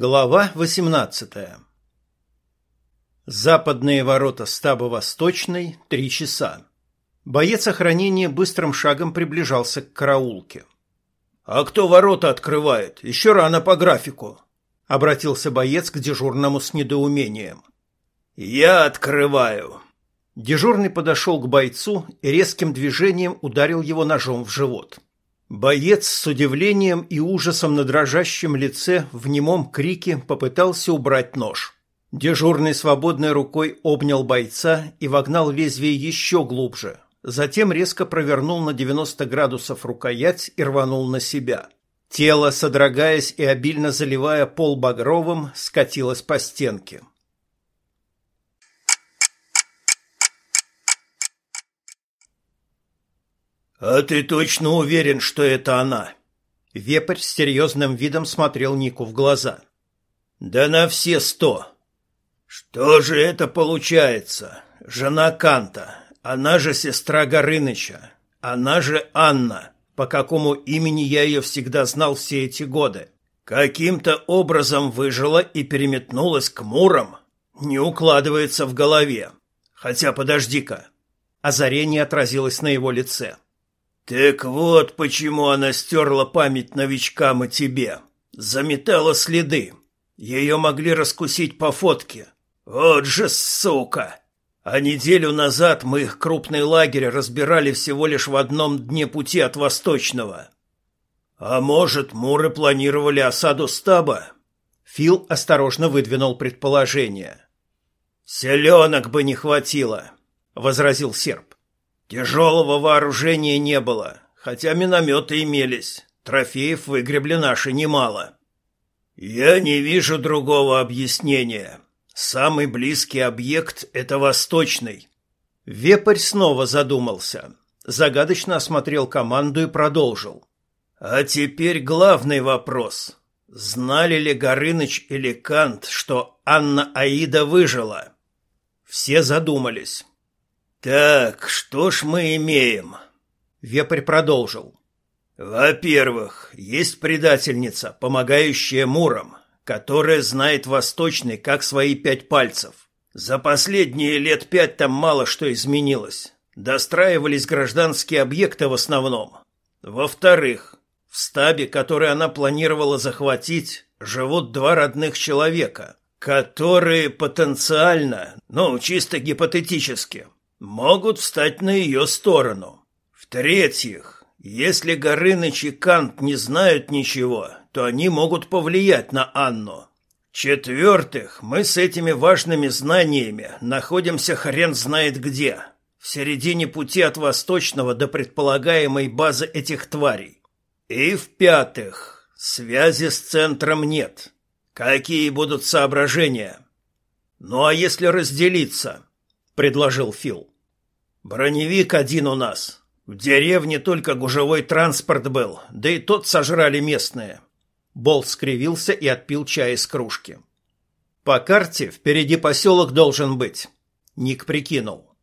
Глава 18 Западные ворота стаба Восточной – три часа. Боец охранения быстрым шагом приближался к караулке. «А кто ворота открывает? Еще рано по графику», – обратился боец к дежурному с недоумением. «Я открываю». Дежурный подошел к бойцу и резким движением ударил его ножом в живот. Боец с удивлением и ужасом на дрожащем лице в немом крике попытался убрать нож. Дежурный свободной рукой обнял бойца и вогнал лезвие еще глубже. Затем резко провернул на 90 градусов рукоять и рванул на себя. Тело, содрогаясь и обильно заливая пол багровым, скатилось по стенке. «А ты точно уверен, что это она?» Вепрь с серьезным видом смотрел Нику в глаза. «Да на все сто!» «Что же это получается? Жена Канта, она же сестра Горыныча, она же Анна, по какому имени я ее всегда знал все эти годы. Каким-то образом выжила и переметнулась к Мурам? Не укладывается в голове. Хотя подожди-ка». Озарение отразилось на его лице. «Так вот почему она стерла память новичкам и тебе. Заметала следы. Ее могли раскусить по фотке. Вот же сука! А неделю назад мы их крупный лагерь разбирали всего лишь в одном дне пути от Восточного. А может, муры планировали осаду стаба?» Фил осторожно выдвинул предположение. «Селенок бы не хватило», — возразил серб. Тяжелого вооружения не было, хотя минометы имелись. Трофеев выгребли наши немало. Я не вижу другого объяснения. Самый близкий объект — это восточный. Вепрь снова задумался. Загадочно осмотрел команду и продолжил. А теперь главный вопрос. Знали ли Горыныч или Кант, что Анна Аида выжила? Все задумались. Так, что ж мы имеем? Вепрь продолжил. Во-первых, есть предательница, помогающая Мурам, которая знает Восточный как свои пять пальцев. За последние лет пять там мало что изменилось. Достраивались гражданские объекты в основном. Во-вторых, в стабе, который она планировала захватить, живут два родных человека, которые потенциально, ну, чисто гипотетически, могут встать на ее сторону. В-третьих, если Горыныч и Кант не знают ничего, то они могут повлиять на Анну. В-четвертых, мы с этими важными знаниями находимся хрен знает где, в середине пути от Восточного до предполагаемой базы этих тварей. И в-пятых, связи с центром нет. Какие будут соображения? Ну а если разделиться – предложил Фил. Броневик один у нас. В деревне только гужевой транспорт был, да и тот сожрали местные. Бол скривился и отпил чай из кружки. По карте впереди поселок должен быть. Ник прикинул.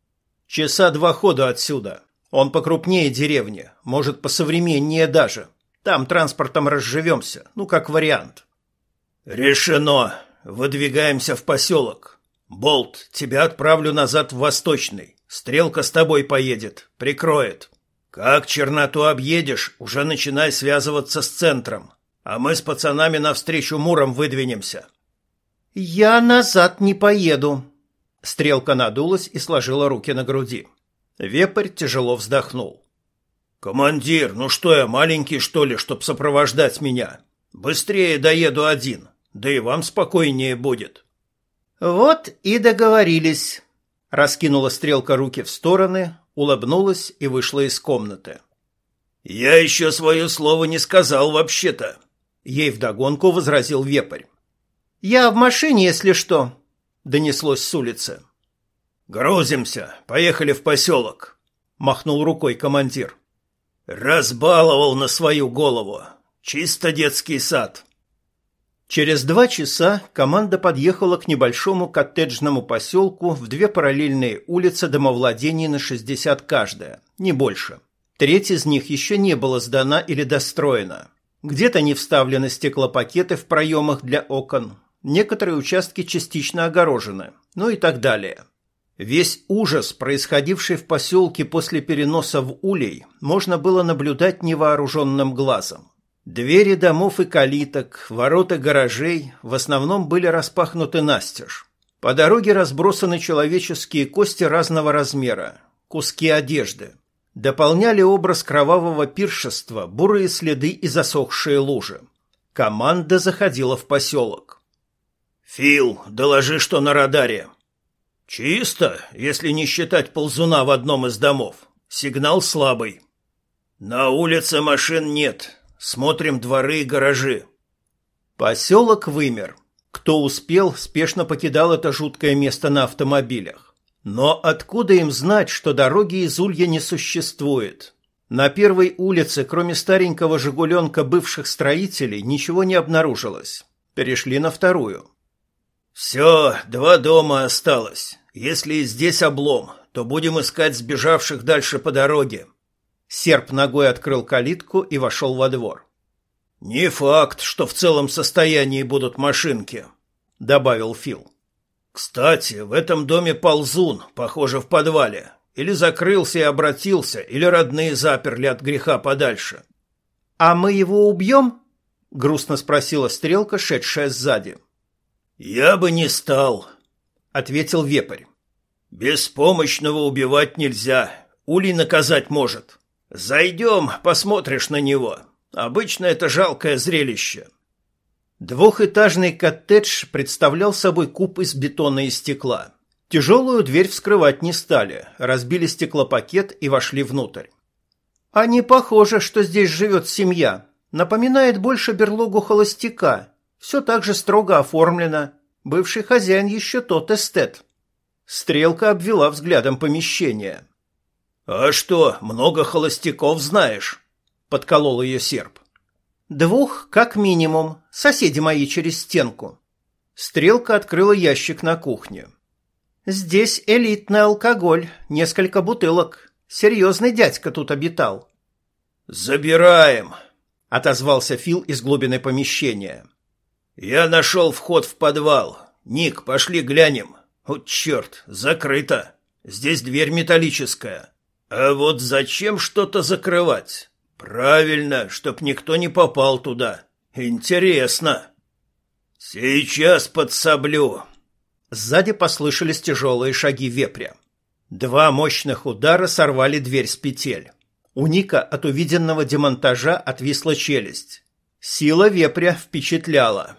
Часа два хода отсюда. Он покрупнее деревни, может, посовременнее даже. Там транспортом разживемся, ну, как вариант. Решено. Выдвигаемся в поселок. «Болт, тебя отправлю назад в Восточный. Стрелка с тобой поедет, прикроет. Как черноту объедешь, уже начинай связываться с центром. А мы с пацанами навстречу Муром выдвинемся». «Я назад не поеду». Стрелка надулась и сложила руки на груди. Вепрь тяжело вздохнул. «Командир, ну что я, маленький, что ли, чтоб сопровождать меня? Быстрее доеду один, да и вам спокойнее будет». Вот и договорились. Раскинула стрелка руки в стороны, улыбнулась и вышла из комнаты. Я еще свое слово не сказал вообще-то. Ей вдогонку возразил вепрь. Я в машине, если что, донеслось с улицы. Грузимся, поехали в поселок, махнул рукой командир. Разбаловал на свою голову. Чисто детский сад. Через два часа команда подъехала к небольшому коттеджному поселку в две параллельные улицы домовладений на 60 каждая, не больше. Треть из них еще не была сдана или достроена. Где-то не вставлены стеклопакеты в проемах для окон, некоторые участки частично огорожены, ну и так далее. Весь ужас, происходивший в поселке после переноса в Улей, можно было наблюдать невооруженным глазом. Двери домов и калиток, ворота гаражей в основном были распахнуты настежь. По дороге разбросаны человеческие кости разного размера, куски одежды. Дополняли образ кровавого пиршества бурые следы и засохшие лужи. Команда заходила в поселок. «Фил, доложи, что на радаре». «Чисто, если не считать ползуна в одном из домов. Сигнал слабый». «На улице машин нет. Смотрим дворы и гаражи». Поселок вымер. Кто успел, спешно покидал это жуткое место на автомобилях. Но откуда им знать, что дороги из Улья не существует? На первой улице, кроме старенького «Жигуленка» бывших строителей, ничего не обнаружилось. Перешли на вторую. «Все, два дома осталось. Если здесь облом, то будем искать сбежавших дальше по дороге». Серп ногой открыл калитку и вошел во двор. «Не факт, что в целом состоянии будут машинки», — добавил Фил. «Кстати, в этом доме ползун, похоже, в подвале. Или закрылся и обратился, или родные заперли от греха подальше». «А мы его убьем?» — грустно спросила стрелка, шедшая сзади. «Я бы не стал», — ответил вепрь. «Беспомощного убивать нельзя. Улей наказать может. Зайдем, посмотришь на него. Обычно это жалкое зрелище». Двухэтажный коттедж представлял собой куб из бетона и стекла. Тяжелую дверь вскрывать не стали, разбили стеклопакет и вошли внутрь. «А не похоже, что здесь живет семья. Напоминает больше берлогу холостяка», все так же строго оформлено. Бывший хозяин еще тот эстет. Стрелка обвела взглядом помещение. «А что, много холостяков знаешь?» — подколол ее серп. «Двух, как минимум. Соседи мои через стенку». Стрелка открыла ящик на кухне. «Здесь элитный алкоголь, несколько бутылок. Серьезный дядька тут обитал». «Забираем», — отозвался Фил из глубины помещения. «Я нашел вход в подвал. Ник, пошли глянем. О, черт, закрыто. Здесь дверь металлическая. А вот зачем что-то закрывать? Правильно, чтоб никто не попал туда. Интересно. Сейчас подсоблю». Сзади послышались тяжелые шаги вепря. Два мощных удара сорвали дверь с петель. У Ника от увиденного демонтажа отвисла челюсть. Сила вепря впечатляла.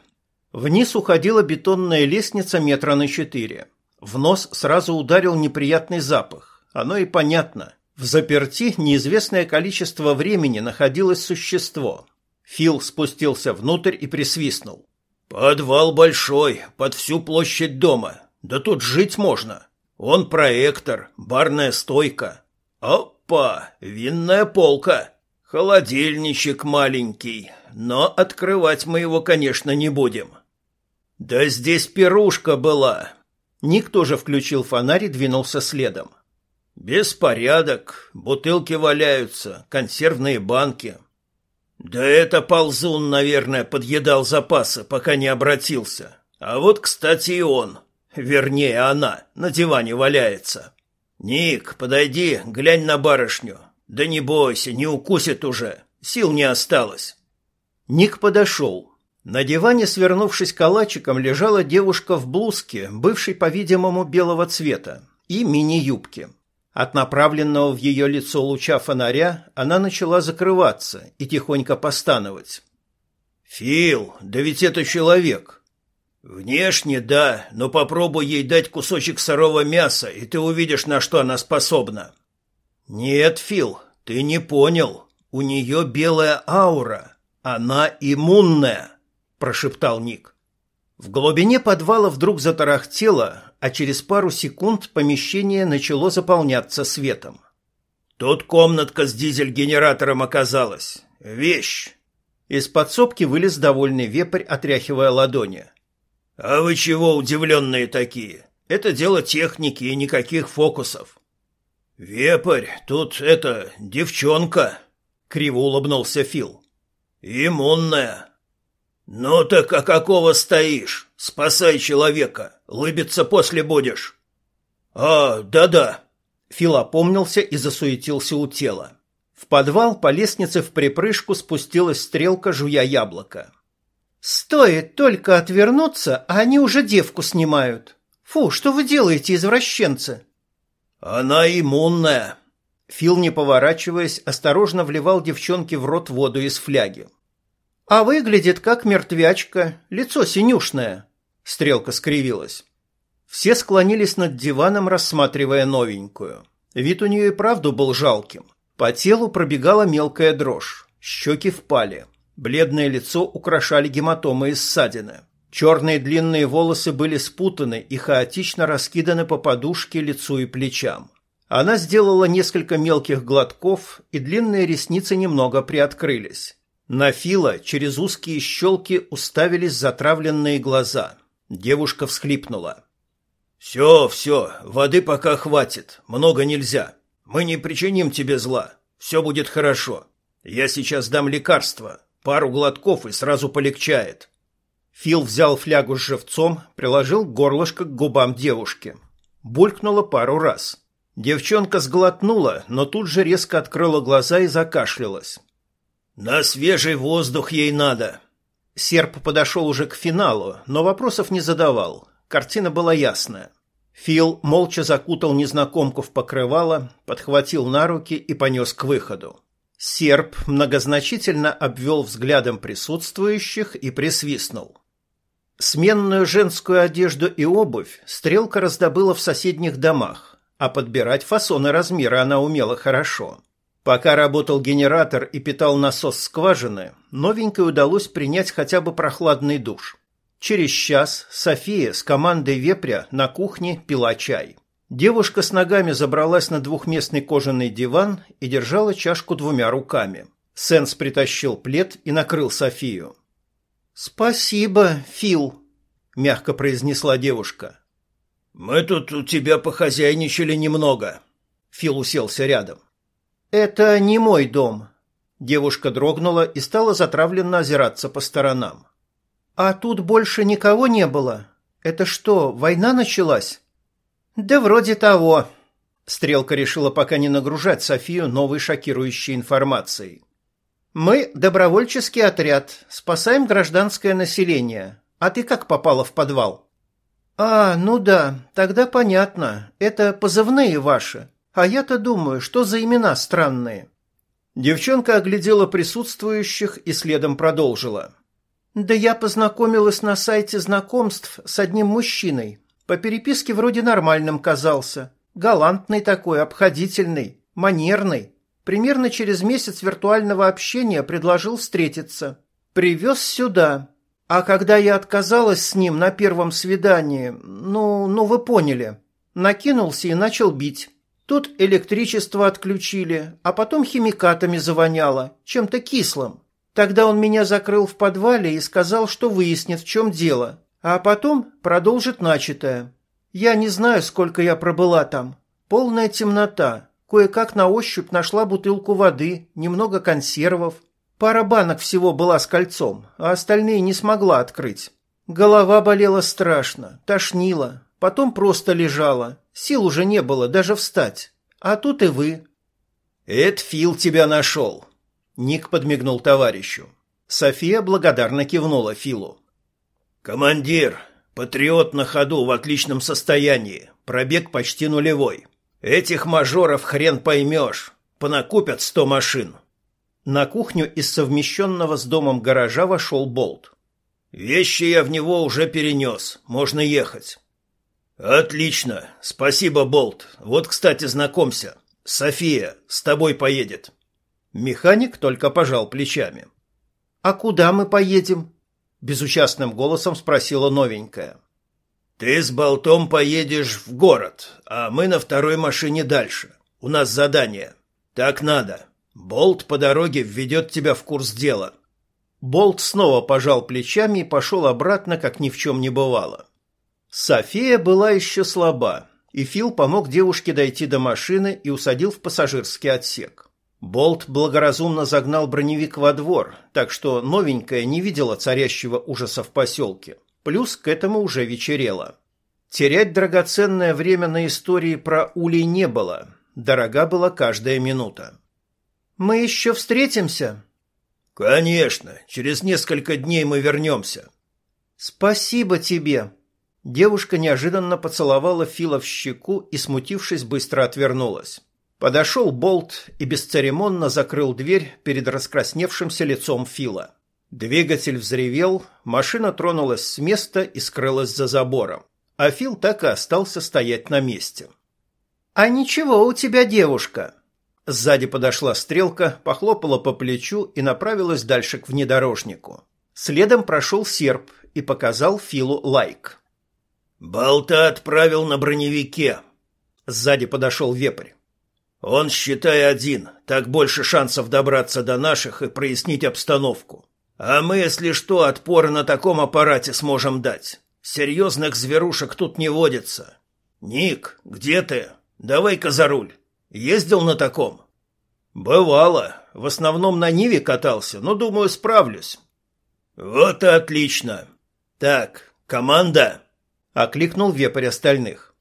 Вниз уходила бетонная лестница метра на четыре. В нос сразу ударил неприятный запах. Оно и понятно. В заперти неизвестное количество времени находилось существо. Фил спустился внутрь и присвистнул. «Подвал большой, под всю площадь дома. Да тут жить можно. Он проектор, барная стойка. Опа, винная полка. Холодильничек маленький, но открывать мы его, конечно, не будем. «Да здесь пирушка была!» Никто же включил фонарь и двинулся следом. «Беспорядок, бутылки валяются, консервные банки». «Да это ползун, наверное, подъедал запасы, пока не обратился. А вот, кстати, и он, вернее, она, на диване валяется. Ник, подойди, глянь на барышню. Да не бойся, не укусит уже, сил не осталось». Ник подошел, на диване, свернувшись калачиком, лежала девушка в блузке, бывшей, по-видимому, белого цвета, и мини-юбке. От направленного в ее лицо луча фонаря она начала закрываться и тихонько постановать. «Фил, да ведь это человек!» «Внешне, да, но попробуй ей дать кусочек сырого мяса, и ты увидишь, на что она способна». «Нет, Фил, ты не понял. У нее белая аура. Она иммунная». — прошептал Ник. В глубине подвала вдруг затарахтело, а через пару секунд помещение начало заполняться светом. «Тут комнатка с дизель-генератором оказалась. Вещь!» Из подсобки вылез довольный вепрь, отряхивая ладони. «А вы чего удивленные такие? Это дело техники и никаких фокусов». «Вепрь, тут это, девчонка!» — криво улыбнулся Фил. Иммунная. Ну так а какого стоишь? Спасай человека, лыбиться после будешь. А, да-да. Фил опомнился и засуетился у тела. В подвал по лестнице в припрыжку спустилась стрелка, жуя яблоко. «Стоит только отвернуться, а они уже девку снимают. Фу, что вы делаете, извращенцы?» «Она иммунная». Фил, не поворачиваясь, осторожно вливал девчонке в рот воду из фляги. «А выглядит как мертвячка, лицо синюшное», — стрелка скривилась. Все склонились над диваном, рассматривая новенькую. Вид у нее и правду был жалким. По телу пробегала мелкая дрожь, щеки впали. Бледное лицо украшали гематомы и ссадины. Черные длинные волосы были спутаны и хаотично раскиданы по подушке, лицу и плечам. Она сделала несколько мелких глотков, и длинные ресницы немного приоткрылись. На Фила через узкие щелки уставились затравленные глаза. Девушка всхлипнула. «Все, все, воды пока хватит, много нельзя. Мы не причиним тебе зла. Все будет хорошо. Я сейчас дам лекарство. Пару глотков и сразу полегчает. Фил взял флягу с живцом, приложил горлышко к губам девушки. Булькнуло пару раз. Девчонка сглотнула, но тут же резко открыла глаза и закашлялась. «На свежий воздух ей надо!» Серп подошел уже к финалу, но вопросов не задавал. Картина была ясная. Фил молча закутал незнакомку в покрывало, подхватил на руки и понес к выходу. Серп многозначительно обвел взглядом присутствующих и присвистнул. Сменную женскую одежду и обувь Стрелка раздобыла в соседних домах, а подбирать фасоны размера она умела хорошо. Пока работал генератор и питал насос скважины, новенькой удалось принять хотя бы прохладный душ. Через час София с командой вепря на кухне пила чай. Девушка с ногами забралась на двухместный кожаный диван и держала чашку двумя руками. Сенс притащил плед и накрыл Софию. «Спасибо, Фил», — мягко произнесла девушка. «Мы тут у тебя похозяйничали немного». Фил уселся рядом. «Это не мой дом». Девушка дрогнула и стала затравленно озираться по сторонам. «А тут больше никого не было? Это что, война началась?» «Да вроде того». Стрелка решила пока не нагружать Софию новой шокирующей информацией. «Мы – добровольческий отряд, спасаем гражданское население. А ты как попала в подвал?» «А, ну да, тогда понятно. Это позывные ваши. А я-то думаю, что за имена странные». Девчонка оглядела присутствующих и следом продолжила. Да я познакомилась на сайте знакомств с одним мужчиной. По переписке вроде нормальным казался. Галантный такой, обходительный, манерный. Примерно через месяц виртуального общения предложил встретиться. Привез сюда. А когда я отказалась с ним на первом свидании, ну, ну вы поняли, накинулся и начал бить. Тут электричество отключили, а потом химикатами завоняло, чем-то кислым. Тогда он меня закрыл в подвале и сказал, что выяснит, в чем дело, а потом продолжит начатое. Я не знаю, сколько я пробыла там. Полная темнота. Кое-как на ощупь нашла бутылку воды, немного консервов. Пара банок всего была с кольцом, а остальные не смогла открыть. Голова болела страшно, тошнила, потом просто лежала. Сил уже не было даже встать. А тут и вы. «Это Фил тебя нашел», Ник подмигнул товарищу. София благодарно кивнула Филу. «Командир, патриот на ходу в отличном состоянии, пробег почти нулевой. Этих мажоров хрен поймешь, понакупят сто машин». На кухню из совмещенного с домом гаража вошел Болт. «Вещи я в него уже перенес, можно ехать». «Отлично, спасибо, Болт. Вот, кстати, знакомься. София с тобой поедет». Механик только пожал плечами. «А куда мы поедем?» – безучастным голосом спросила новенькая. «Ты с болтом поедешь в город, а мы на второй машине дальше. У нас задание. Так надо. Болт по дороге введет тебя в курс дела». Болт снова пожал плечами и пошел обратно, как ни в чем не бывало. София была еще слаба, и Фил помог девушке дойти до машины и усадил в пассажирский отсек. Болт благоразумно загнал броневик во двор, так что новенькая не видела царящего ужаса в поселке. Плюс к этому уже вечерело. Терять драгоценное время на истории про улей не было. Дорога была каждая минута. «Мы еще встретимся?» «Конечно. Через несколько дней мы вернемся». «Спасибо тебе». Девушка неожиданно поцеловала Фила в щеку и, смутившись, быстро отвернулась. Подошел Болт и бесцеремонно закрыл дверь перед раскрасневшимся лицом Фила. Двигатель взревел, машина тронулась с места и скрылась за забором, а Фил так и остался стоять на месте. «А ничего у тебя, девушка!» Сзади подошла стрелка, похлопала по плечу и направилась дальше к внедорожнику. Следом прошел серп и показал Филу лайк. «Болта отправил на броневике». Сзади подошел вепрь. Он, считай, один, так больше шансов добраться до наших и прояснить обстановку. А мы, если что, отпор на таком аппарате сможем дать. Серьезных зверушек тут не водится. Ник, где ты? Давай-ка за руль. Ездил на таком? Бывало. В основном на Ниве катался, но, думаю, справлюсь. Вот и отлично. Так, команда. Окликнул вепрь остальных.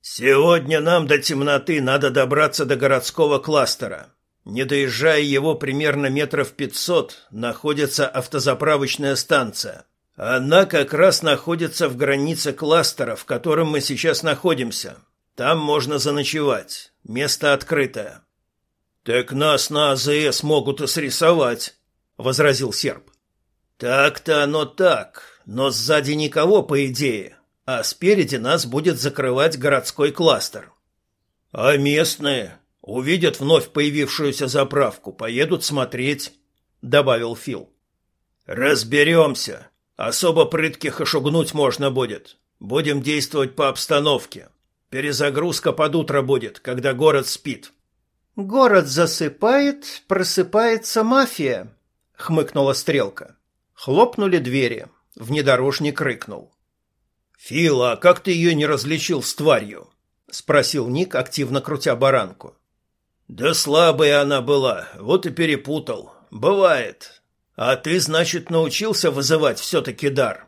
Сегодня нам до темноты надо добраться до городского кластера. Не доезжая его примерно метров пятьсот, находится автозаправочная станция. Она как раз находится в границе кластера, в котором мы сейчас находимся. Там можно заночевать. Место открытое. Так нас на АЗС могут и срисовать, возразил серб. Так-то оно так, но сзади никого, по идее а спереди нас будет закрывать городской кластер. А местные увидят вновь появившуюся заправку, поедут смотреть, добавил Фил. Разберемся. Особо прытких и шугнуть можно будет. Будем действовать по обстановке. Перезагрузка под утро будет, когда город спит. Город засыпает, просыпается мафия, хмыкнула стрелка. Хлопнули двери. Внедорожник рыкнул. «Фил, а как ты ее не различил с тварью?» — спросил Ник, активно крутя баранку. «Да слабая она была, вот и перепутал. Бывает. А ты, значит, научился вызывать все-таки дар?»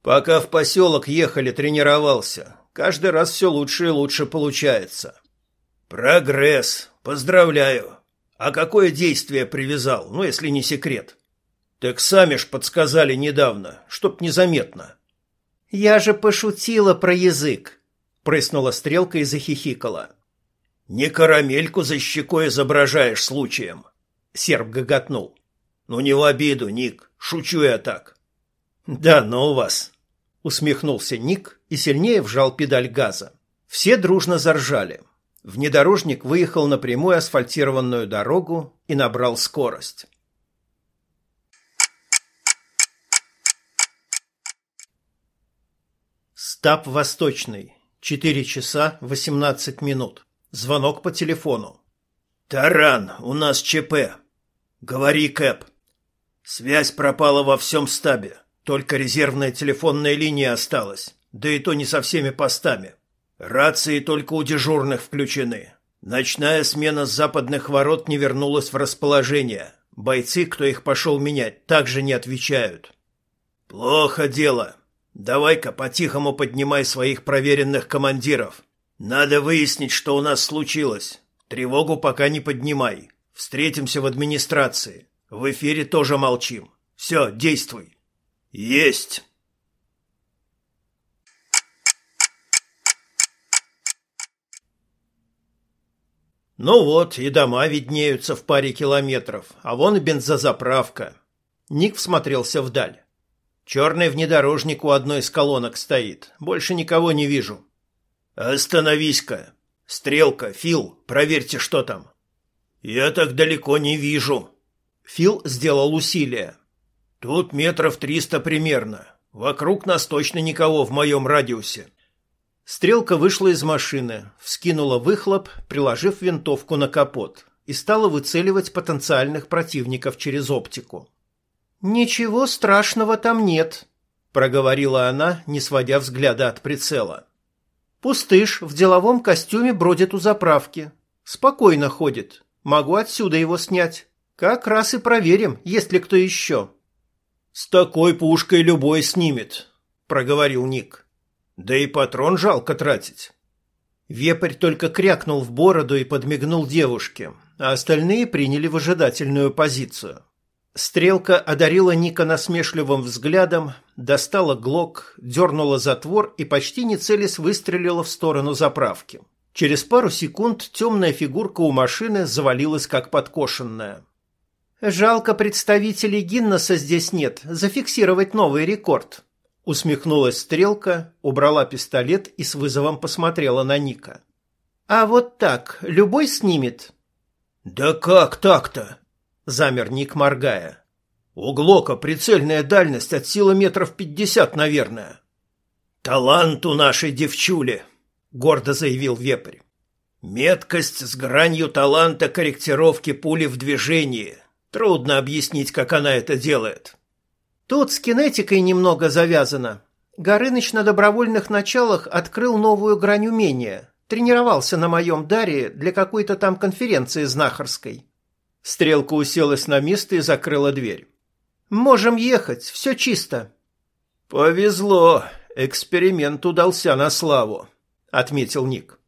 «Пока в поселок ехали, тренировался. Каждый раз все лучше и лучше получается». «Прогресс. Поздравляю. А какое действие привязал, ну, если не секрет?» «Так сами ж подсказали недавно, чтоб незаметно». «Я же пошутила про язык!» — прыснула стрелка и захихикала. «Не карамельку за щекой изображаешь случаем!» — серб гоготнул. «Ну не в обиду, Ник, шучу я так». «Да ну вас!» — усмехнулся Ник и сильнее вжал педаль газа. Все дружно заржали. Внедорожник выехал на прямую асфальтированную дорогу и набрал скорость. Стаб Восточный. 4 часа 18 минут. Звонок по телефону. «Таран, у нас ЧП». «Говори, Кэп». «Связь пропала во всем стабе. Только резервная телефонная линия осталась. Да и то не со всеми постами. Рации только у дежурных включены. Ночная смена с западных ворот не вернулась в расположение. Бойцы, кто их пошел менять, также не отвечают». «Плохо дело», Давай-ка по-тихому поднимай своих проверенных командиров. Надо выяснить, что у нас случилось. Тревогу пока не поднимай. Встретимся в администрации. В эфире тоже молчим. Все, действуй. Есть. Ну вот, и дома виднеются в паре километров, а вон и бензозаправка. Ник всмотрелся вдаль. Черный внедорожник у одной из колонок стоит. Больше никого не вижу. Остановись-ка. Стрелка, Фил, проверьте, что там. Я так далеко не вижу. Фил сделал усилие. Тут метров триста примерно. Вокруг нас точно никого в моем радиусе. Стрелка вышла из машины, вскинула выхлоп, приложив винтовку на капот, и стала выцеливать потенциальных противников через оптику. «Ничего страшного там нет», — проговорила она, не сводя взгляда от прицела. «Пустыш в деловом костюме бродит у заправки. Спокойно ходит. Могу отсюда его снять. Как раз и проверим, есть ли кто еще. С такой пушкой любой снимет, проговорил Ник. Да и патрон жалко тратить. Вепрь только крякнул в бороду и подмигнул девушке, а остальные приняли выжидательную позицию. Стрелка одарила Ника насмешливым взглядом, достала глок, дернула затвор и почти не целясь выстрелила в сторону заправки. Через пару секунд темная фигурка у машины завалилась как подкошенная. «Жалко, представителей Гиннеса здесь нет, зафиксировать новый рекорд», усмехнулась Стрелка, убрала пистолет и с вызовом посмотрела на Ника. «А вот так, любой снимет?» «Да как так-то?» Замер Ник, моргая. «У Глока прицельная дальность от силы метров пятьдесят, наверное». «Талант у нашей девчули», — гордо заявил Вепрь. «Меткость с гранью таланта корректировки пули в движении. Трудно объяснить, как она это делает». «Тут с кинетикой немного завязано. Горыныч на добровольных началах открыл новую грань умения. Тренировался на моем даре для какой-то там конференции знахарской. Стрелка уселась на место и закрыла дверь. «Можем ехать, все чисто». «Повезло, эксперимент удался на славу», — отметил Ник.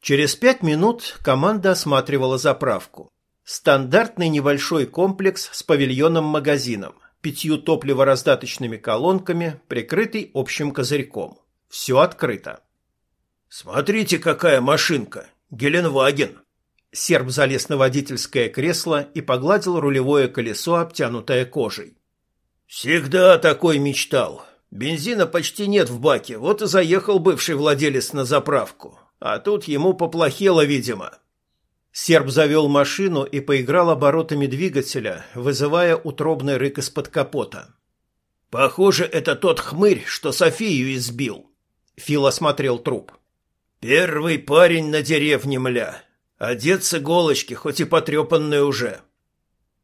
Через пять минут команда осматривала заправку. Стандартный небольшой комплекс с павильоном-магазином, пятью топливораздаточными колонками, прикрытый общим козырьком. Все открыто. «Смотрите, какая машинка! Геленваген!» Серб залез на водительское кресло и погладил рулевое колесо, обтянутое кожей. «Всегда такой мечтал. Бензина почти нет в баке, вот и заехал бывший владелец на заправку. А тут ему поплохело, видимо». Серб завел машину и поиграл оборотами двигателя, вызывая утробный рык из-под капота. «Похоже, это тот хмырь, что Софию избил». Фил осмотрел труп. «Первый парень на деревне, мля. Одет с иголочки, хоть и потрепанный уже.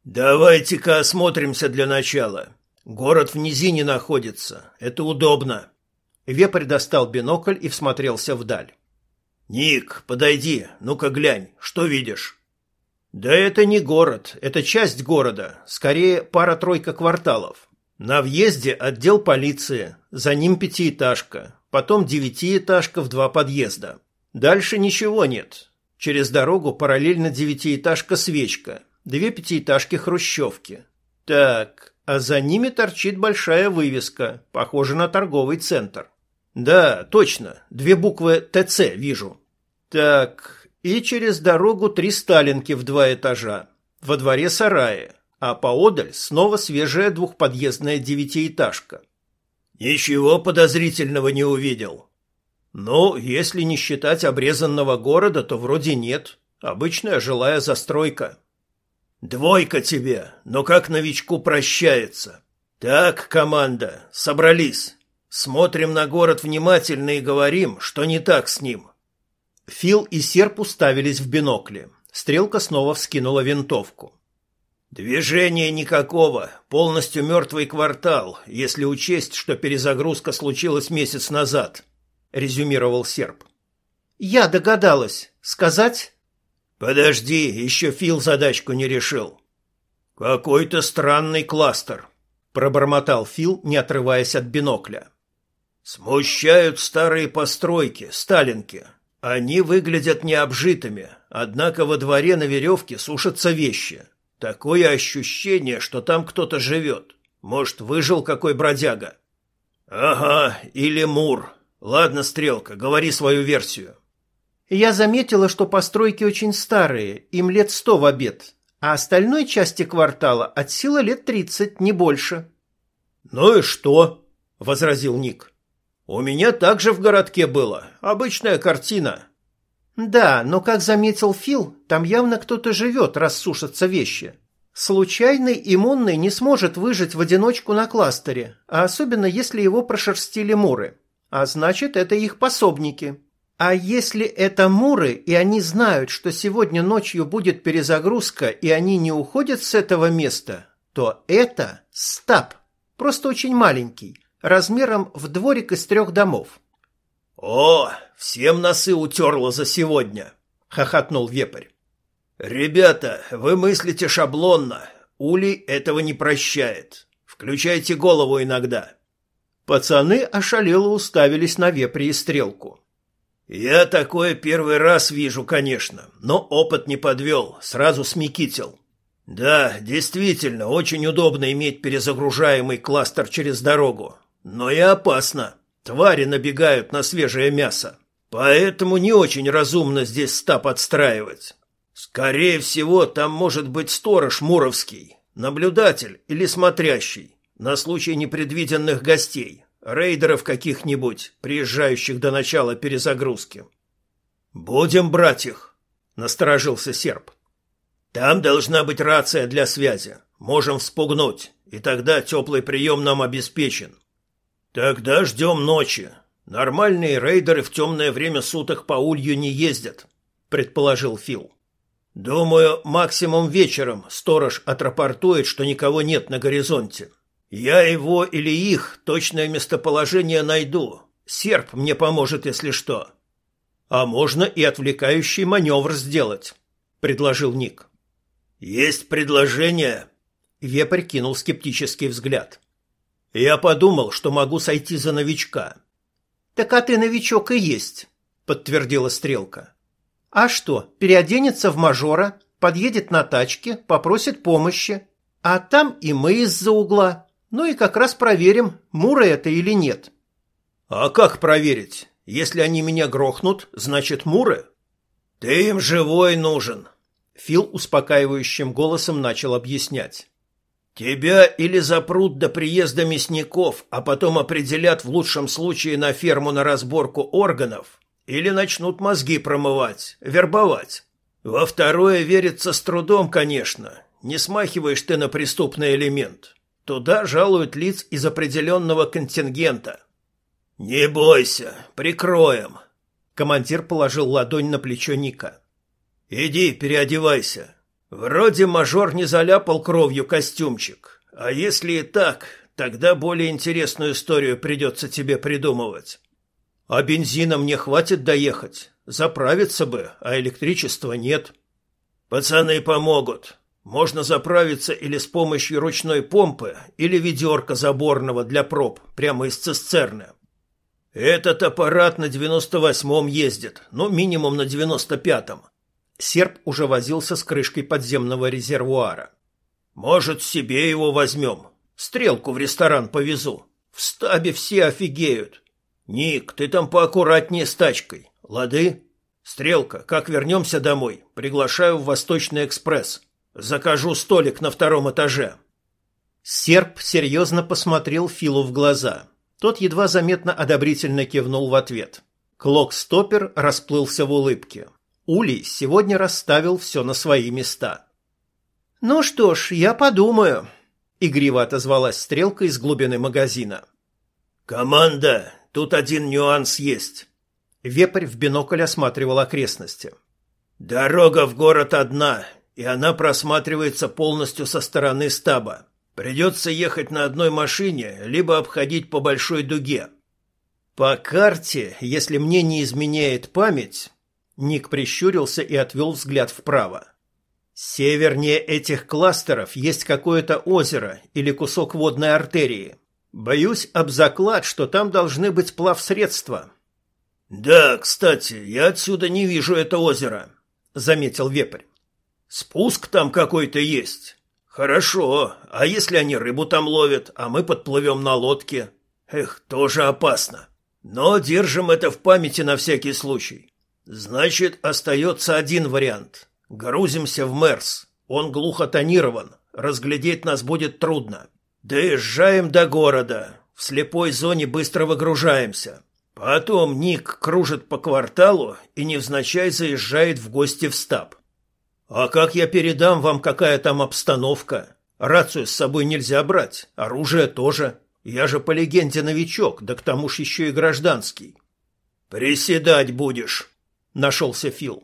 Давайте-ка осмотримся для начала. Город в низине находится. Это удобно. Вепрь достал бинокль и всмотрелся вдаль. «Ник, подойди, ну-ка глянь, что видишь?» «Да это не город, это часть города, скорее пара-тройка кварталов. На въезде отдел полиции, за ним пятиэтажка, потом девятиэтажка в два подъезда. Дальше ничего нет, Через дорогу параллельно девятиэтажка «Свечка», две пятиэтажки «Хрущевки». Так, а за ними торчит большая вывеска, похожа на торговый центр. Да, точно, две буквы ТЦ вижу. Так, и через дорогу три сталинки в два этажа. Во дворе сараи, а поодаль снова свежая двухподъездная девятиэтажка. Ничего подозрительного не увидел. Ну, если не считать обрезанного города, то вроде нет. Обычная жилая застройка. Двойка тебе, но как новичку прощается. Так, команда, собрались. Смотрим на город внимательно и говорим, что не так с ним. Фил и Серп уставились в бинокли. Стрелка снова вскинула винтовку. Движения никакого, полностью мертвый квартал, если учесть, что перезагрузка случилась месяц назад резюмировал серб. Я догадалась. Сказать? Подожди, еще Фил задачку не решил. Какой-то странный кластер, пробормотал Фил, не отрываясь от бинокля. Смущают старые постройки, сталинки. Они выглядят необжитыми, однако во дворе на веревке сушатся вещи. Такое ощущение, что там кто-то живет. Может, выжил какой бродяга? Ага, или Мур, Ладно, Стрелка, говори свою версию. Я заметила, что постройки очень старые, им лет сто в обед, а остальной части квартала от силы лет тридцать, не больше. Ну и что? возразил Ник. У меня также в городке было, обычная картина. Да, но как заметил Фил, там явно кто-то живет, раз сушатся вещи. Случайный иммунный не сможет выжить в одиночку на кластере, а особенно если его прошерстили муры а значит, это их пособники. А если это муры, и они знают, что сегодня ночью будет перезагрузка, и они не уходят с этого места, то это стаб, просто очень маленький, размером в дворик из трех домов. «О, всем носы утерло за сегодня!» — хохотнул вепрь. «Ребята, вы мыслите шаблонно. Ули этого не прощает. Включайте голову иногда». Пацаны ошалело уставились на вепре и стрелку. «Я такое первый раз вижу, конечно, но опыт не подвел, сразу смекитил. Да, действительно, очень удобно иметь перезагружаемый кластер через дорогу, но и опасно. Твари набегают на свежее мясо, поэтому не очень разумно здесь стаб отстраивать. Скорее всего, там может быть сторож Муровский, наблюдатель или смотрящий, на случай непредвиденных гостей, рейдеров каких-нибудь, приезжающих до начала перезагрузки. «Будем брать их», — насторожился серп. «Там должна быть рация для связи. Можем вспугнуть, и тогда теплый прием нам обеспечен». «Тогда ждем ночи. Нормальные рейдеры в темное время суток по улью не ездят», — предположил Фил. Думаю, максимум вечером сторож отрапортует, что никого нет на горизонте. Я его или их точное местоположение найду. Серп мне поможет, если что. А можно и отвлекающий маневр сделать, предложил Ник. Есть предложение? Вепрь кинул скептический взгляд. Я подумал, что могу сойти за новичка. Так а ты новичок и есть, подтвердила Стрелка. А что, переоденется в мажора, подъедет на тачке, попросит помощи. А там и мы из-за угла. Ну и как раз проверим, Мура это или нет. А как проверить? Если они меня грохнут, значит Муры? Ты им живой нужен. Фил успокаивающим голосом начал объяснять. Тебя или запрут до приезда мясников, а потом определят в лучшем случае на ферму на разборку органов, или начнут мозги промывать, вербовать. Во второе верится с трудом, конечно. Не смахиваешь ты на преступный элемент. Туда жалуют лиц из определенного контингента. Не бойся, прикроем. Командир положил ладонь на плечо Ника. Иди, переодевайся. Вроде мажор не заляпал кровью костюмчик. А если и так, тогда более интересную историю придется тебе придумывать. А бензина мне хватит доехать. Заправиться бы, а электричества нет. Пацаны помогут. Можно заправиться или с помощью ручной помпы, или ведерка заборного для проб, прямо из цистерны. Этот аппарат на 98-м ездит, ну, минимум на 95-м. Серп уже возился с крышкой подземного резервуара. Может, себе его возьмем. Стрелку в ресторан повезу. В стабе все офигеют. «Ник, ты там поаккуратнее с тачкой, лады? Стрелка, как вернемся домой, приглашаю в Восточный экспресс. Закажу столик на втором этаже». Серп серьезно посмотрел Филу в глаза. Тот едва заметно одобрительно кивнул в ответ. Клок-стопер расплылся в улыбке. Улей сегодня расставил все на свои места. «Ну что ж, я подумаю», — игриво отозвалась стрелка из глубины магазина. «Команда, Тут один нюанс есть. Вепрь в бинокль осматривал окрестности. Дорога в город одна, и она просматривается полностью со стороны стаба. Придется ехать на одной машине, либо обходить по большой дуге. По карте, если мне не изменяет память, Ник прищурился и отвел взгляд вправо. Севернее этих кластеров есть какое-то озеро или кусок водной артерии. Боюсь об заклад, что там должны быть плавсредства. Да, кстати, я отсюда не вижу это озеро, заметил Вепрь. Спуск там какой-то есть. Хорошо, а если они рыбу там ловят, а мы подплывем на лодке? Эх, тоже опасно. Но держим это в памяти на всякий случай. Значит, остается один вариант. Грузимся в Мерс. Он глухо тонирован. Разглядеть нас будет трудно. Доезжаем до города. В слепой зоне быстро выгружаемся. Потом Ник кружит по кварталу и невзначай заезжает в гости в стаб. А как я передам вам, какая там обстановка? Рацию с собой нельзя брать, оружие тоже. Я же по легенде новичок, да к тому ж еще и гражданский. Приседать будешь, нашелся Фил.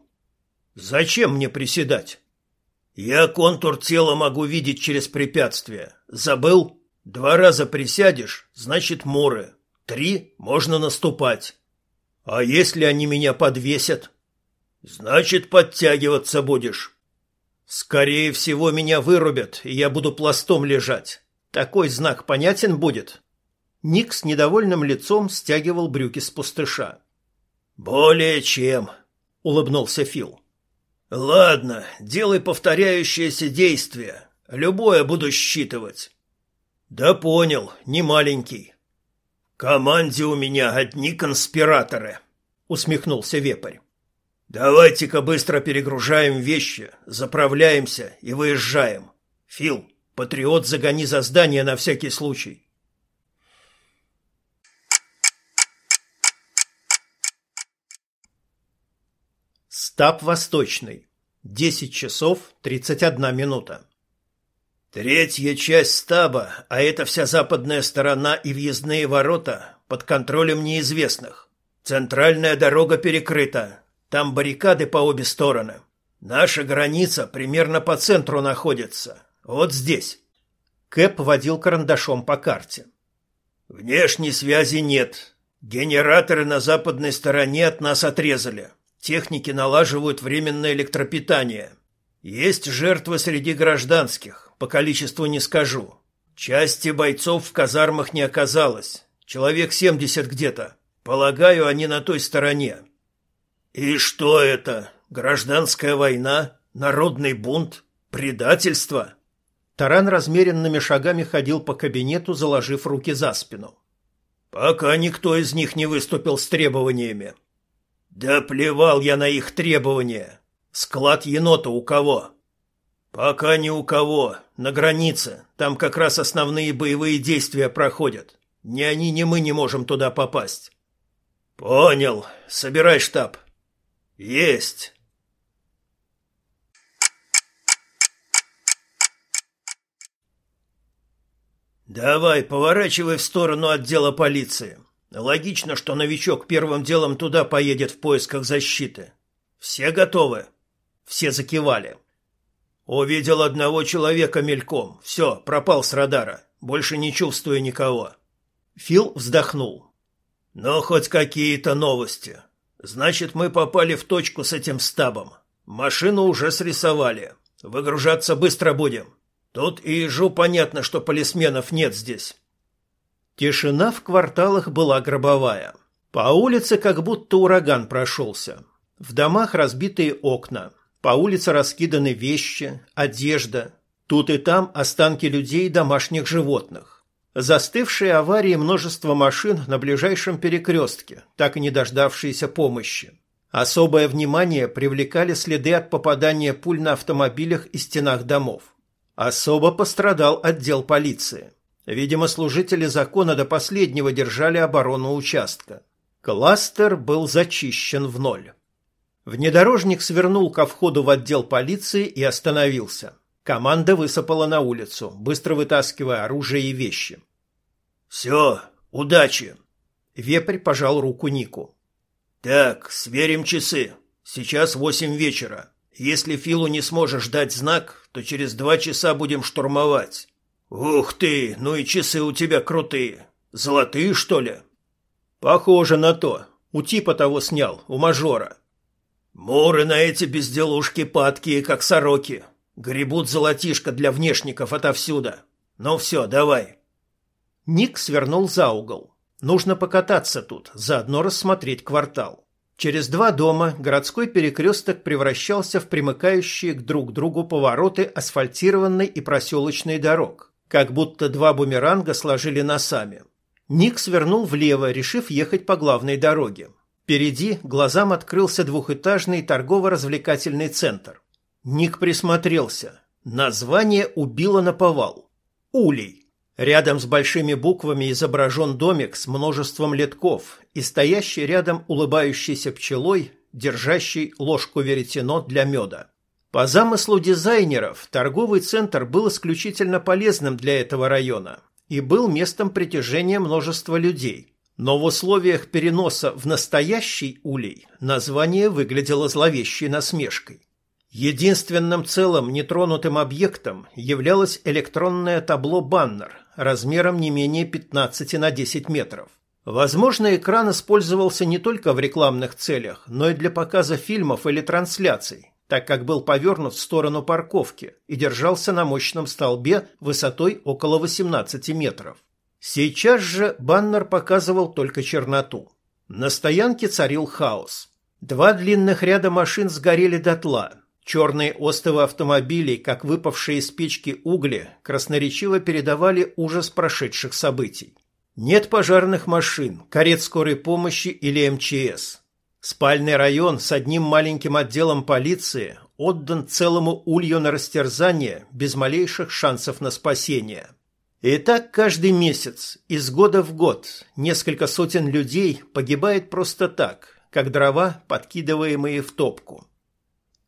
Зачем мне приседать? Я контур тела могу видеть через препятствия. Забыл? Два раза присядешь, значит муры. Три можно наступать. А если они меня подвесят? Значит, подтягиваться будешь. Скорее всего, меня вырубят, и я буду пластом лежать. Такой знак понятен будет? Ник с недовольным лицом стягивал брюки с пустыша. «Более чем», — улыбнулся Фил. «Ладно, делай повторяющееся действие. Любое буду считывать». «Да понял, не маленький». «Команде у меня одни конспираторы», — усмехнулся Вепрь. «Давайте-ка быстро перегружаем вещи, заправляемся и выезжаем. Фил, патриот, загони за здание на всякий случай». Стаб Восточный. 10 часов 31 минута. Третья часть стаба, а это вся западная сторона и въездные ворота, под контролем неизвестных. Центральная дорога перекрыта, там баррикады по обе стороны. Наша граница примерно по центру находится. Вот здесь. Кэп водил карандашом по карте. Внешней связи нет. Генераторы на западной стороне от нас отрезали. Техники налаживают временное электропитание. Есть жертвы среди гражданских, по количеству не скажу. Части бойцов в казармах не оказалось. Человек 70 где-то. Полагаю, они на той стороне. «И что это? Гражданская война? Народный бунт? Предательство?» Таран размеренными шагами ходил по кабинету, заложив руки за спину. «Пока никто из них не выступил с требованиями». «Да плевал я на их требования. Склад енота у кого?» «Пока ни у кого. На границе. Там как раз основные боевые действия проходят. Ни они, ни мы не можем туда попасть». «Понял. Собирай штаб. Есть. Давай, поворачивай в сторону отдела полиции. Логично, что новичок первым делом туда поедет в поисках защиты. Все готовы? Все закивали. Увидел одного человека мельком. Все, пропал с радара. Больше не чувствую никого. Фил вздохнул. Но «Ну, хоть какие-то новости. Значит, мы попали в точку с этим стабом. Машину уже срисовали. Выгружаться быстро будем. Тут и ежу понятно, что полисменов нет здесь. Тишина в кварталах была гробовая. По улице как будто ураган прошелся. В домах разбитые окна. По улице раскиданы вещи, одежда. Тут и там останки людей и домашних животных. Застывшие аварии множество машин на ближайшем перекрестке, так и не дождавшиеся помощи. Особое внимание привлекали следы от попадания пуль на автомобилях и стенах домов. Особо пострадал отдел полиции. Видимо, служители закона до последнего держали оборону участка. Кластер был зачищен в ноль. Внедорожник свернул ко входу в отдел полиции и остановился. Команда высыпала на улицу, быстро вытаскивая оружие и вещи. «Все, удачи!» Вепрь пожал руку Нику. «Так, сверим часы. Сейчас восемь вечера. Если Филу не сможешь дать знак, то через два часа будем штурмовать. Ух ты, ну и часы у тебя крутые. Золотые, что ли?» «Похоже на то. У типа того снял, у мажора». «Муры на эти безделушки падкие, как сороки. Гребут золотишко для внешников отовсюду. Ну все, давай. Ник свернул за угол. Нужно покататься тут, заодно рассмотреть квартал. Через два дома городской перекресток превращался в примыкающие к друг другу повороты асфальтированной и проселочной дорог, как будто два бумеранга сложили носами. Ник свернул влево, решив ехать по главной дороге. Впереди глазам открылся двухэтажный торгово-развлекательный центр. Ник присмотрелся. Название убило на повал. Улей. Рядом с большими буквами изображен домик с множеством летков и стоящий рядом улыбающейся пчелой, держащий ложку веретено для меда. По замыслу дизайнеров, торговый центр был исключительно полезным для этого района и был местом притяжения множества людей. Но в условиях переноса в настоящий улей название выглядело зловещей насмешкой. Единственным целым нетронутым объектом являлось электронное табло-баннер размером не менее 15 на 10 метров. Возможно, экран использовался не только в рекламных целях, но и для показа фильмов или трансляций, так как был повернут в сторону парковки и держался на мощном столбе высотой около 18 метров. Сейчас же баннер показывал только черноту. На стоянке царил хаос. Два длинных ряда машин сгорели дотла. Черные остовы автомобилей, как выпавшие из печки угли, красноречиво передавали ужас прошедших событий. Нет пожарных машин, карет скорой помощи или МЧС. Спальный район с одним маленьким отделом полиции отдан целому улью на растерзание без малейших шансов на спасение. И так каждый месяц, из года в год, несколько сотен людей погибает просто так, как дрова, подкидываемые в топку.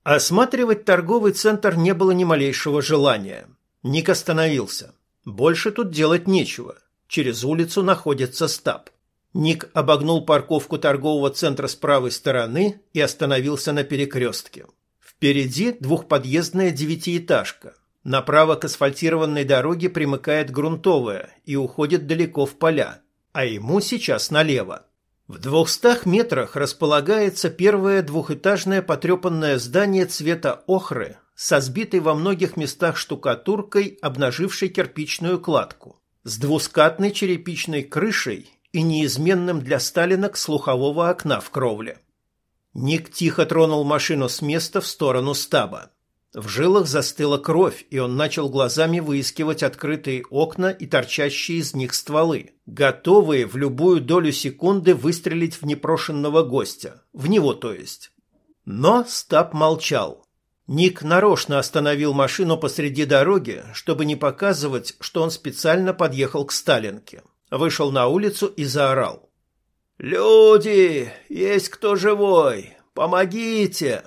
Осматривать торговый центр не было ни малейшего желания. Ник остановился. Больше тут делать нечего. Через улицу находится стаб. Ник обогнул парковку торгового центра с правой стороны и остановился на перекрестке. Впереди двухподъездная девятиэтажка. Направо к асфальтированной дороге примыкает грунтовая и уходит далеко в поля, а ему сейчас налево. В двухстах метрах располагается первое двухэтажное потрепанное здание цвета охры со сбитой во многих местах штукатуркой, обнажившей кирпичную кладку, с двускатной черепичной крышей и неизменным для сталинок слухового окна в кровле. Ник тихо тронул машину с места в сторону стаба. В жилах застыла кровь, и он начал глазами выискивать открытые окна и торчащие из них стволы, готовые в любую долю секунды выстрелить в непрошенного гостя, в него то есть. Но Стаб молчал. Ник нарочно остановил машину посреди дороги, чтобы не показывать, что он специально подъехал к Сталинке. Вышел на улицу и заорал. «Люди! Есть кто живой! Помогите!»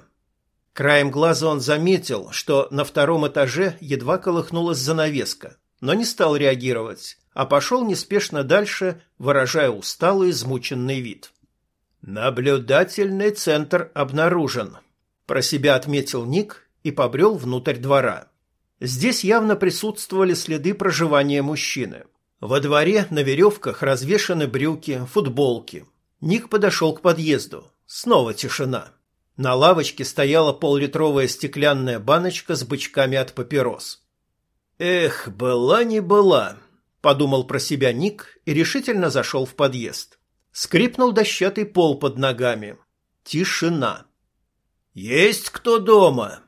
Краем глаза он заметил, что на втором этаже едва колыхнулась занавеска, но не стал реагировать, а пошел неспешно дальше, выражая усталый, измученный вид. «Наблюдательный центр обнаружен», – про себя отметил Ник и побрел внутрь двора. Здесь явно присутствовали следы проживания мужчины. Во дворе на веревках развешаны брюки, футболки. Ник подошел к подъезду. Снова тишина. На лавочке стояла поллитровая стеклянная баночка с бычками от папирос. «Эх, была не была», — подумал про себя Ник и решительно зашел в подъезд. Скрипнул дощатый пол под ногами. Тишина. «Есть кто дома?»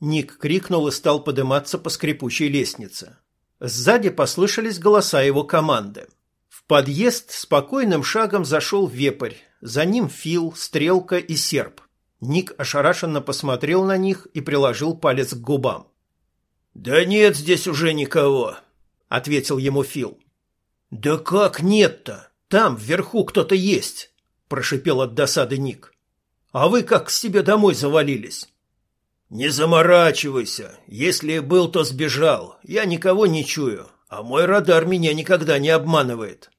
Ник крикнул и стал подниматься по скрипучей лестнице. Сзади послышались голоса его команды. В подъезд спокойным шагом зашел вепрь, за ним Фил, Стрелка и Серп. Ник ошарашенно посмотрел на них и приложил палец к губам. «Да нет здесь уже никого», — ответил ему Фил. «Да как нет-то? Там, вверху кто-то есть», — прошипел от досады Ник. «А вы как к себе домой завалились?» «Не заморачивайся. Если был, то сбежал. Я никого не чую, а мой радар меня никогда не обманывает».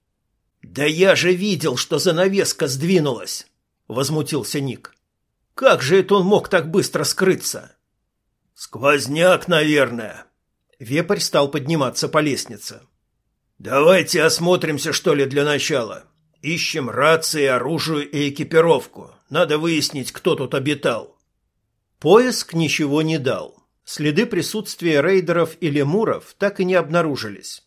«Да я же видел, что занавеска сдвинулась», — возмутился Ник. Как же это он мог так быстро скрыться? Сквозняк, наверное. Вепрь стал подниматься по лестнице. Давайте осмотримся, что ли, для начала. Ищем рации, оружие и экипировку. Надо выяснить, кто тут обитал. Поиск ничего не дал. Следы присутствия рейдеров или муров так и не обнаружились.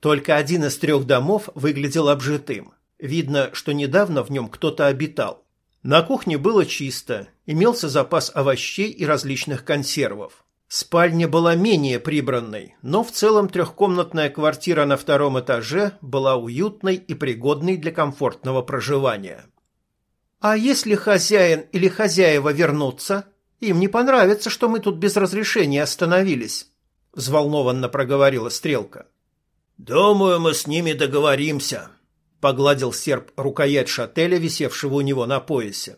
Только один из трех домов выглядел обжитым. Видно, что недавно в нем кто-то обитал. На кухне было чисто, имелся запас овощей и различных консервов. Спальня была менее прибранной, но в целом трехкомнатная квартира на втором этаже была уютной и пригодной для комфортного проживания. «А если хозяин или хозяева вернутся? Им не понравится, что мы тут без разрешения остановились», — взволнованно проговорила Стрелка. «Думаю, мы с ними договоримся», Погладил серп рукоять шателя, висевшего у него на поясе.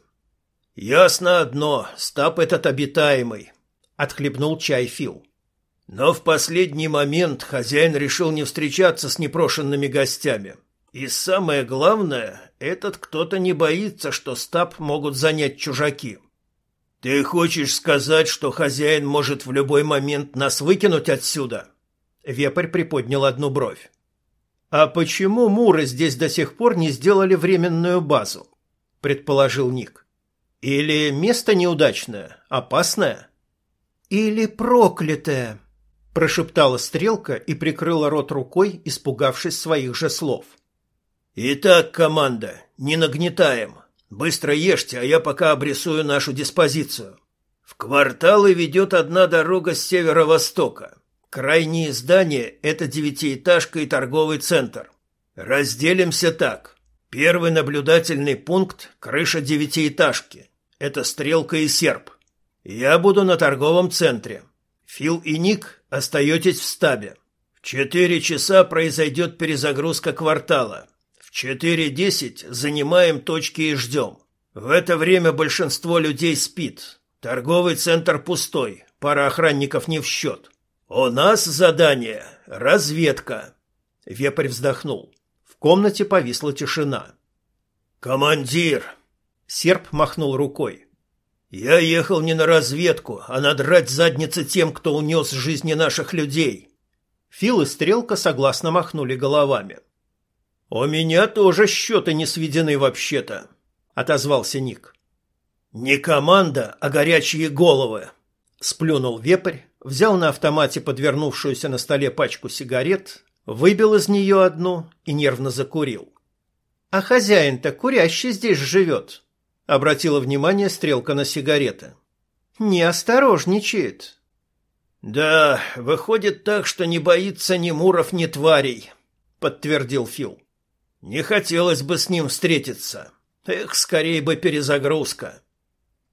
«Ясно одно, стаб этот обитаемый», — отхлебнул чай Фил. Но в последний момент хозяин решил не встречаться с непрошенными гостями. И самое главное, этот кто-то не боится, что стаб могут занять чужаки. «Ты хочешь сказать, что хозяин может в любой момент нас выкинуть отсюда?» Вепрь приподнял одну бровь. «А почему Муры здесь до сих пор не сделали временную базу?» – предположил Ник. Или место неудачное, опасное? Или проклятое, прошептала стрелка и прикрыла рот рукой, испугавшись своих же слов. Итак, команда, не нагнетаем. Быстро ешьте, а я пока обрисую нашу диспозицию. В кварталы ведет одна дорога с северо-востока. Крайние здания – это девятиэтажка и торговый центр. Разделимся так. Первый наблюдательный пункт – крыша девятиэтажки. Это стрелка и серп. Я буду на торговом центре. Фил и Ник остаетесь в стабе. В четыре часа произойдет перезагрузка квартала. В четыре десять занимаем точки и ждем. В это время большинство людей спит. Торговый центр пустой, пара охранников не в счет. У нас задание – разведка. Вепрь вздохнул. В комнате повисла тишина. «Командир!» Серп махнул рукой. «Я ехал не на разведку, а надрать задницы тем, кто унес жизни наших людей». Фил и Стрелка согласно махнули головами. «У меня тоже счеты не сведены вообще-то», — отозвался Ник. «Не команда, а горячие головы», — сплюнул вепрь, взял на автомате подвернувшуюся на столе пачку сигарет, выбил из нее одну и нервно закурил. «А хозяин-то курящий здесь живет», — обратила внимание стрелка на сигареты. «Не осторожничает». «Да, выходит так, что не боится ни муров, ни тварей», — подтвердил Фил. «Не хотелось бы с ним встретиться. Эх, скорее бы перезагрузка».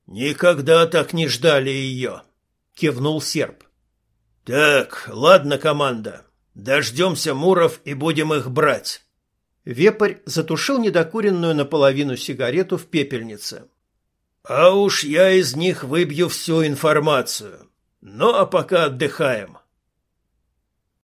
«Никогда так не ждали ее», — кивнул серп. «Так, ладно, команда. Дождемся муров и будем их брать». Вепрь затушил недокуренную наполовину сигарету в пепельнице. «А уж я из них выбью всю информацию. Ну, а пока отдыхаем.